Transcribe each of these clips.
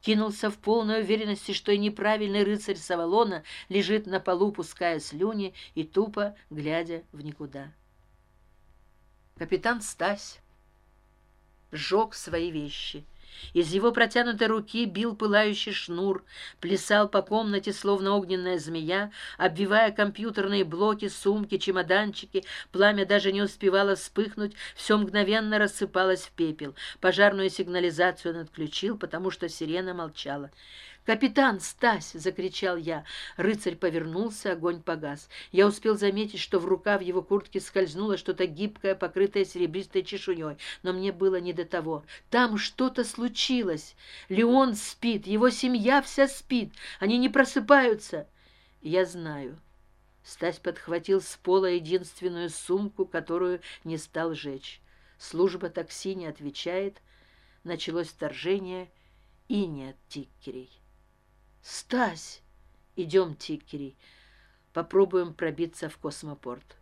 кинулся в полной уверенности что и неправильный рыцарь савалона лежит на полу пуская слюни и тупо глядя в никуда. Капитан стась сжег свои вещи из его протянутой руки бил пылающий шнур плясал по комнате словно огненная змея обвивая компьютерные блоки сумки чемоданчики. Пламя даже не успевало вспыхнуть все мгновенно рассыпалось в пепел. Пожарную сигнализацию он отключил потому что сирена молчала. Капитан стась закричал я. Рыцарь повернулся огонь погас. Я успел заметить что в рукав его куртки скользнуло что то гибкое покрытое серебристой чешуей но мне было не до того. Там что то случилось леон спит его семья вся спит они не просыпаются. Я знаю. Стась подхватил с пола единственную сумку которую не стал жечь. Служба такси не отвечает. Началось вторжение и нет тикерей стась идем тикери попробуем пробиться в космопорт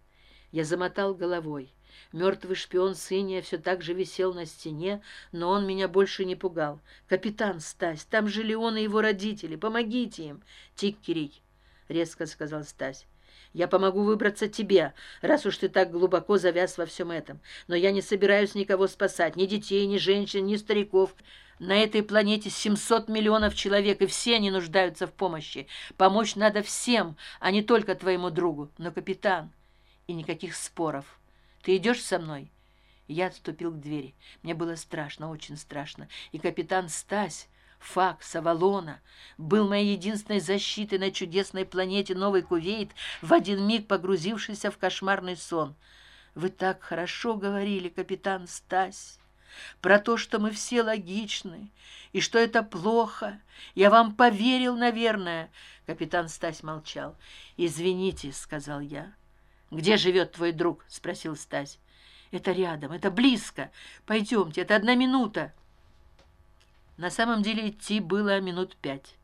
я замотал головой. Мертвый шпион сыния все так же висел на стене но он меня больше не пугал. Капитан стась там жили он и его родители помогите им! Тикерей резко сказал стась. Я помогу выбраться тебе раз уж ты так глубоко завяз во всем этом. Но я не собираюсь никого спасать ни детей ни женщин ни стариков. На этой планете семьсот миллионов человек и все они нуждаются в помощи. Помочь надо всем а не только твоему другу. Но капитан и никаких споров. Ты идешь со мной? Я отступил к двери. Мне было страшно очень страшно. И капитан стась факс авалона был моей единственной защитой на чудесной планете новый кувейт в один миг погрузившийся в кошмарный сон. Вы так хорошо говорили капитан стась про то что мы все логичны и что это плохо. Я вам поверил наверное. Капитан стась молчал. Извините сказал я где живет твой друг спросил стась. Это рядом это близко. Пойдемте это одна минута на самом деле идти было минут пять.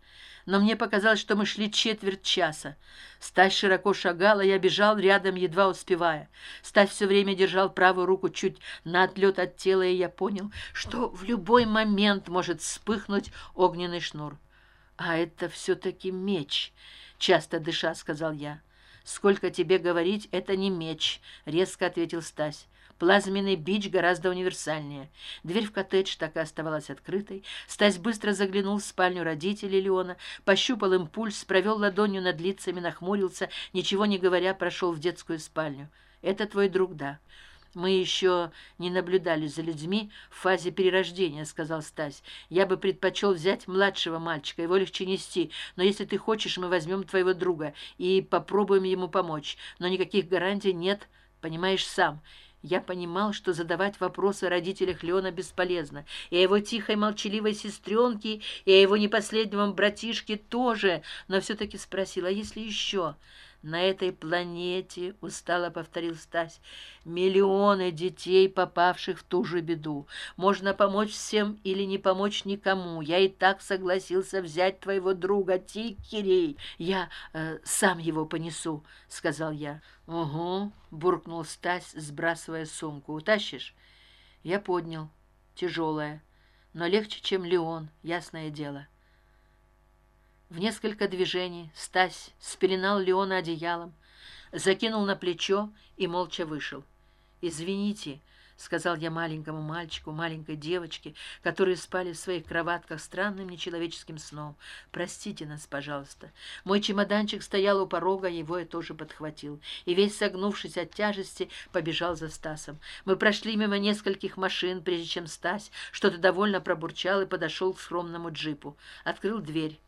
Но мне показалось что мы шли четверть часа. Стась широко шагала я бежал рядом едва успевая. Стась все время держал правую руку чуть на отлет от тела и я понял что в любой момент может вспыхнуть огненный шнур. А это все таки меч часто дыша сказал я сколько тебе говорить это не меч резко ответил стась. Плазменный бич гораздо универсальнее дверь в коттедж так и оставалась открытой. Стась быстро заглянул в спальню родителей леона пощупал импульс провел ладонью над лицами нахмурился ничего не говоря прошел в детскую спальню. Это твой друг да мы еще не наблюдали за людьми в фазе перерождения сказал стась. Я бы предпочел взять младшего мальчика его легче нести. Но если ты хочешь мы возьмем твоего друга и попробуем ему помочь. Но никаких гарантий нет понимаешь сам. Я понимал что задавать вопросы о родителях леона бесполезно. И о его тихой молчаливой сестренке и о его непоследнем братишке тоже. Но все таки спросил а если еще на этой планете устало повторил стась миллионы детей попавших в ту же беду. Можно помочь всем или не помочь никому. Я и так согласился взять твоего друга тикерей я э, сам его понесу сказал я. Угу буркнул стась сбрасывая сумку. Утащишь? Я поднял. Тяжелая. Но легче чем леон ясное дело в несколько движений стась спеленал леона одеялом закинул на плечо и молча вышел. Извините сказал я маленькому мальчику маленькой девочке которые спали в своих кроватках странным нечеловеческим сном. Простите нас пожалуйста мой чемоданчик стоял у порога его я тоже подхватил. И весь согнувшись от тяжести побежал за стасом. Мы прошли мимо нескольких машин прежде чем стась что то довольно пробурчал и подошел к скромному джипу. Открыл дверь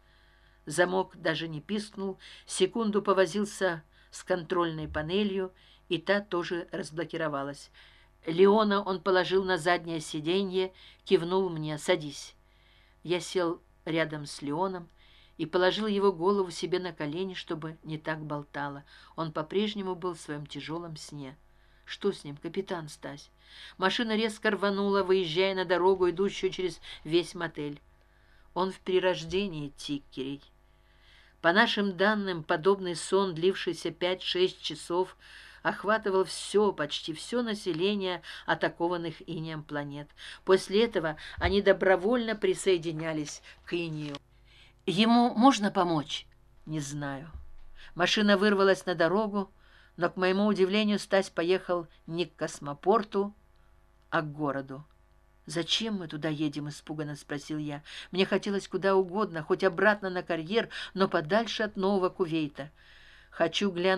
замок даже не пискнул секунду повозился с контрольной панелью и та тоже разблокировалась. Леона он положил на заднее сиденье кивнул мне садись я сел рядом с леоном и положил его голову себе на колени чтобы не так болтало. Он по прежнему был в своем тяжелом сне. Что с ним капитан стась? Машина резко рванула выезжая на дорогу идущую через весь мотель. Он в перерождении тиккерей по нашим данным подобный сон длившийся пять шесть часов охватывал все почти все население атакованных инеем планет. После этого они добровольно присоединялись к инию. Ему можно помочь? Не знаю. Машина вырвалась на дорогу но к моему удивлению стась поехал не к космопорту а к городу зачем мы туда едем испуганно спросил я. Мне хотелось куда угодно хоть обратно на карьер но подальше от нового кувейта. Хочу глянуть